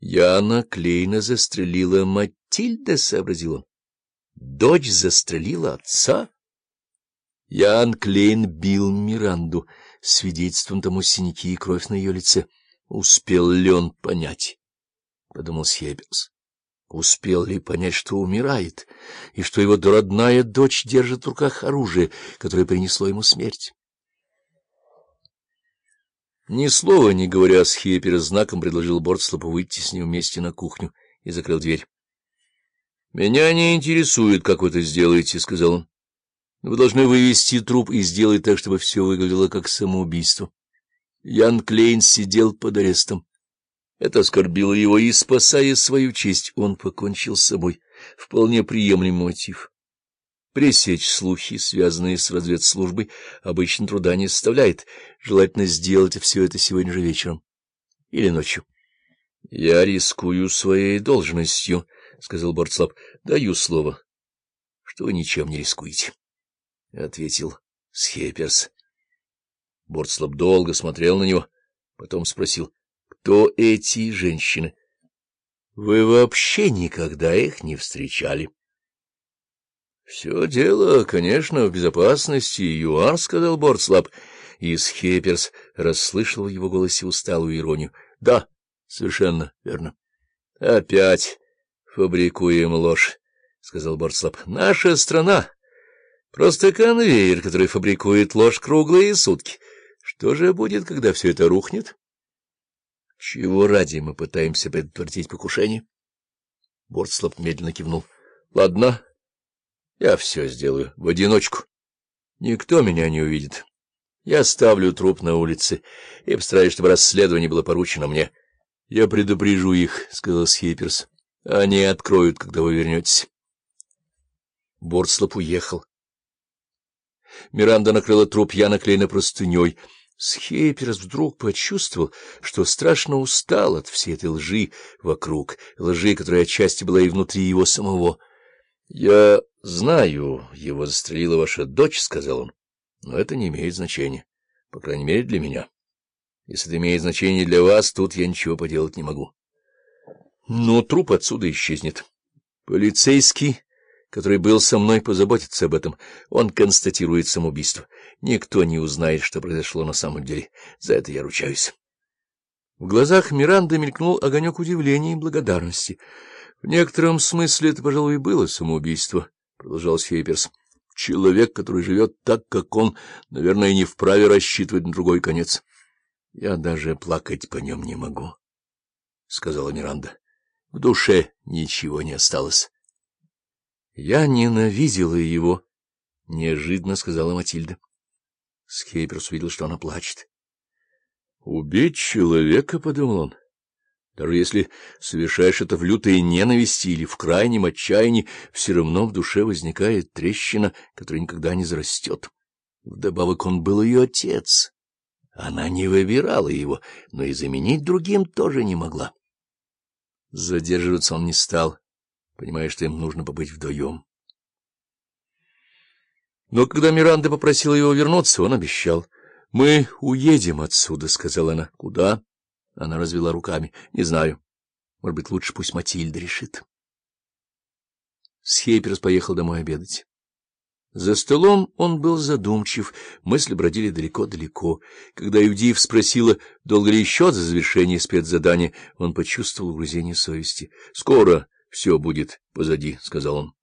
Яна Клейна застрелила Матильда, — сообразил он. Дочь застрелила отца? Ян Клейн бил Миранду, свидетельством тому синяки и кровь на ее лице. Успел ли он понять? — подумал Сьеберс. Успел ли понять, что умирает, и что его родная дочь держит в руках оружие, которое принесло ему смерть? Ни слова не говоря, Схепер знаком предложил Бортслопу выйти с ним вместе на кухню и закрыл дверь. — Меня не интересует, как вы это сделаете, — сказал он. — Вы должны вывести труп и сделать так, чтобы все выглядело как самоубийство. Ян Клейн сидел под арестом. Это оскорбило его, и, спасая свою честь, он покончил с собой. Вполне приемлемый мотив. Пресечь слухи, связанные с разведслужбой, обычно труда не составляет. Желательно сделать все это сегодня же вечером или ночью. — Я рискую своей должностью, — сказал Борцлап. — Даю слово, что вы ничем не рискуете, — ответил Схеперс. Борцлап долго смотрел на него, потом спросил, — кто эти женщины? — Вы вообще никогда их не встречали. —— Все дело, конечно, в безопасности, Юар, — сказал Бортслап, и Схеперс расслышал в его голосе усталую иронию. — Да, совершенно верно. — Опять фабрикуем ложь, — сказал Бортслап. — Наша страна — просто конвейер, который фабрикует ложь круглые сутки. Что же будет, когда все это рухнет? — Чего ради мы пытаемся предотвратить покушение? Бортслап медленно кивнул. — Ладно. — я все сделаю в одиночку. Никто меня не увидит. Я ставлю труп на улице и постараюсь, чтобы расследование было поручено мне. — Я предупрежу их, — сказал Схиперс. — Они откроют, когда вы вернетесь. Борцлоп уехал. Миранда накрыла труп Яна Клейна простыней. Схейперс вдруг почувствовал, что страшно устал от всей этой лжи вокруг, лжи, которая отчасти была и внутри его самого. — Я знаю, его застрелила ваша дочь, — сказал он, — но это не имеет значения, по крайней мере, для меня. Если это имеет значение для вас, тут я ничего поделать не могу. Но труп отсюда исчезнет. Полицейский, который был со мной, позаботится об этом. Он констатирует самоубийство. Никто не узнает, что произошло на самом деле. За это я ручаюсь. В глазах Миранды мелькнул огонек удивления и благодарности —— В некотором смысле это, пожалуй, было самоубийство, — продолжал Хейперс. — Человек, который живет так, как он, наверное, не вправе рассчитывать на другой конец. — Я даже плакать по нем не могу, — сказала Миранда. — В душе ничего не осталось. — Я ненавидела его, — неожиданно сказала Матильда. Схейперс увидел, что она плачет. — Убить человека, — подумал он. Даже если совершаешь это в лютой ненависти или в крайнем отчаянии, все равно в душе возникает трещина, которая никогда не зарастет. Вдобавок он был ее отец. Она не выбирала его, но и заменить другим тоже не могла. Задерживаться он не стал, понимая, что им нужно побыть вдвоем. Но когда Миранда попросила его вернуться, он обещал. — Мы уедем отсюда, — сказала она. — Куда? Она развела руками. — Не знаю. Может быть, лучше пусть Матильда решит. Схейперс поехал домой обедать. За столом он был задумчив, мысли бродили далеко-далеко. Когда Юдиев спросила, долго ли еще за завершение спецзадания, он почувствовал угрызение совести. — Скоро все будет позади, — сказал он.